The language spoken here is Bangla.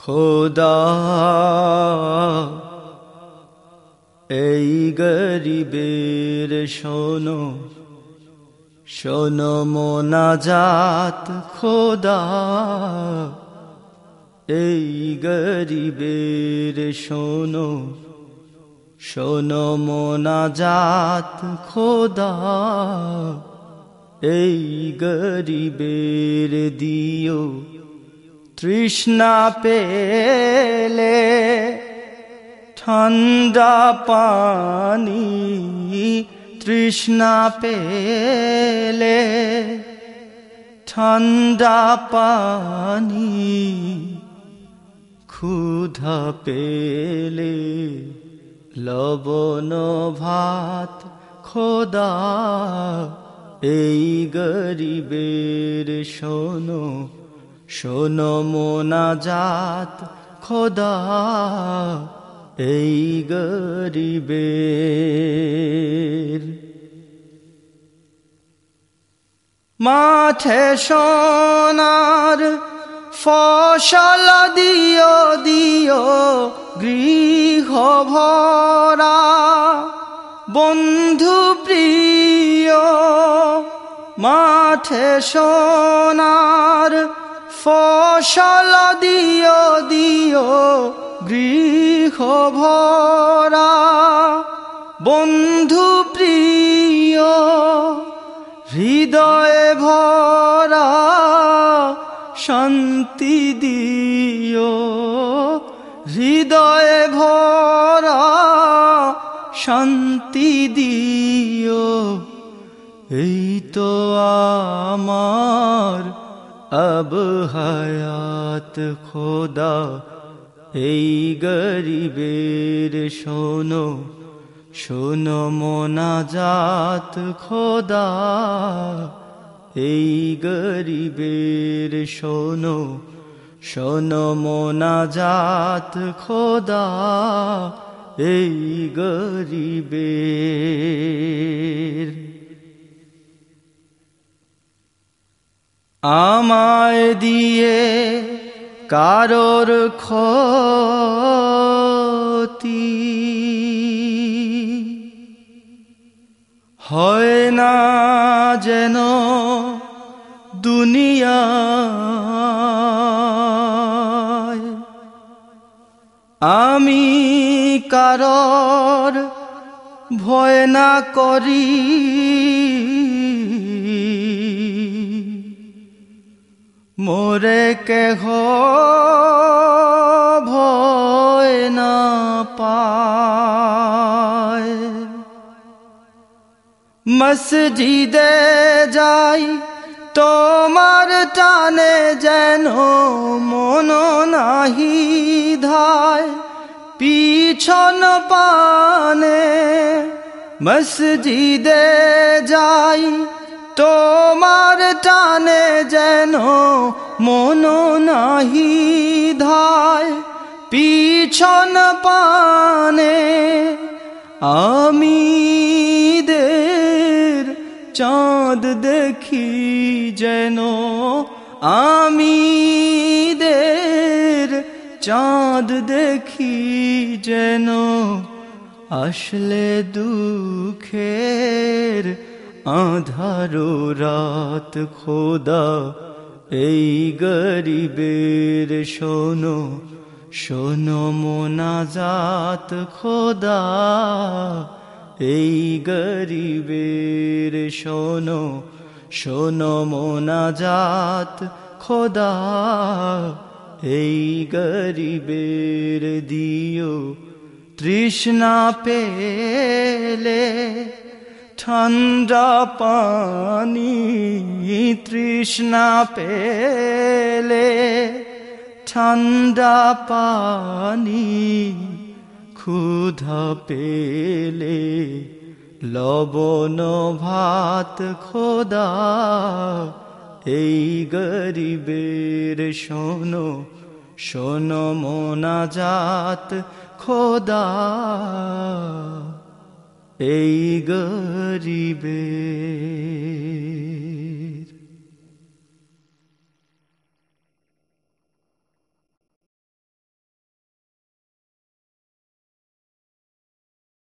খোদা, এই গরিবের শোনো শোনো মোনাজাত খোদা, এই গরিবের শোনো শোনো মোনাজাত খোদা, এই গরিবের দিও তৃষ্ণা পেলে ঠান্ডা পানি তৃষ্ণা পেলে ঠান্ডা পানি ক্ষুধা পেলে লবণ ভাত খোদা এই গরিবের শোনো শোনো মোনাজাত খোদা, এই গরিবের। মাঠে সোনার ফসল দিও দিও গৃহ ভরা বন্ধু প্রিয়, মাঠে সোনার ফসল দিও দিও গৃহ ভরা বন্ধু প্রিয়, হৃদয়ে ভরা শান্তি দিও। হৃদয়ে ভরা শান্তি দিও। এই তো আমার अब হায়াত খোদা এই গরিবের শোনো শোনো মোনাজাত খোদা, এই গরিবের শোনো শোনো মোনাজাত খোদা, এই গরিবের আমায় দিয়ে কারোর ক্ষতি হয় না যেন দুনিয়া আমি কারোর ভয় না করি। মোরে কেহ ভয় না পায়। মসজিদে যাই, তোমার টানে যেন মন নাহি ধায়। পিছন পানে মসজিদে যাই তোমার টানে যেন মন নাহি ধায়, পিছন পানে আমি দের চাঁদ দেখি যেন আমি দের চাঁদ দেখি যেন আসলে দুঃখের আধারো রাত খোদা, এই গরিবের শোনো শোনো মোনাজাত খোদা, এই গরিবের শোনো শোনো মোনাজাত খোদা, এই গরিবের দিও তৃষ্ণা পেলে ঠান্ডা পানি তৃষ্ণা পেলে ঠান্ডা পানি ক্ষুধা পেলে লবণ ভাত খোদা। এই গরিবের শোনো শোনো মোনাজাত খোদা। এই গরিবে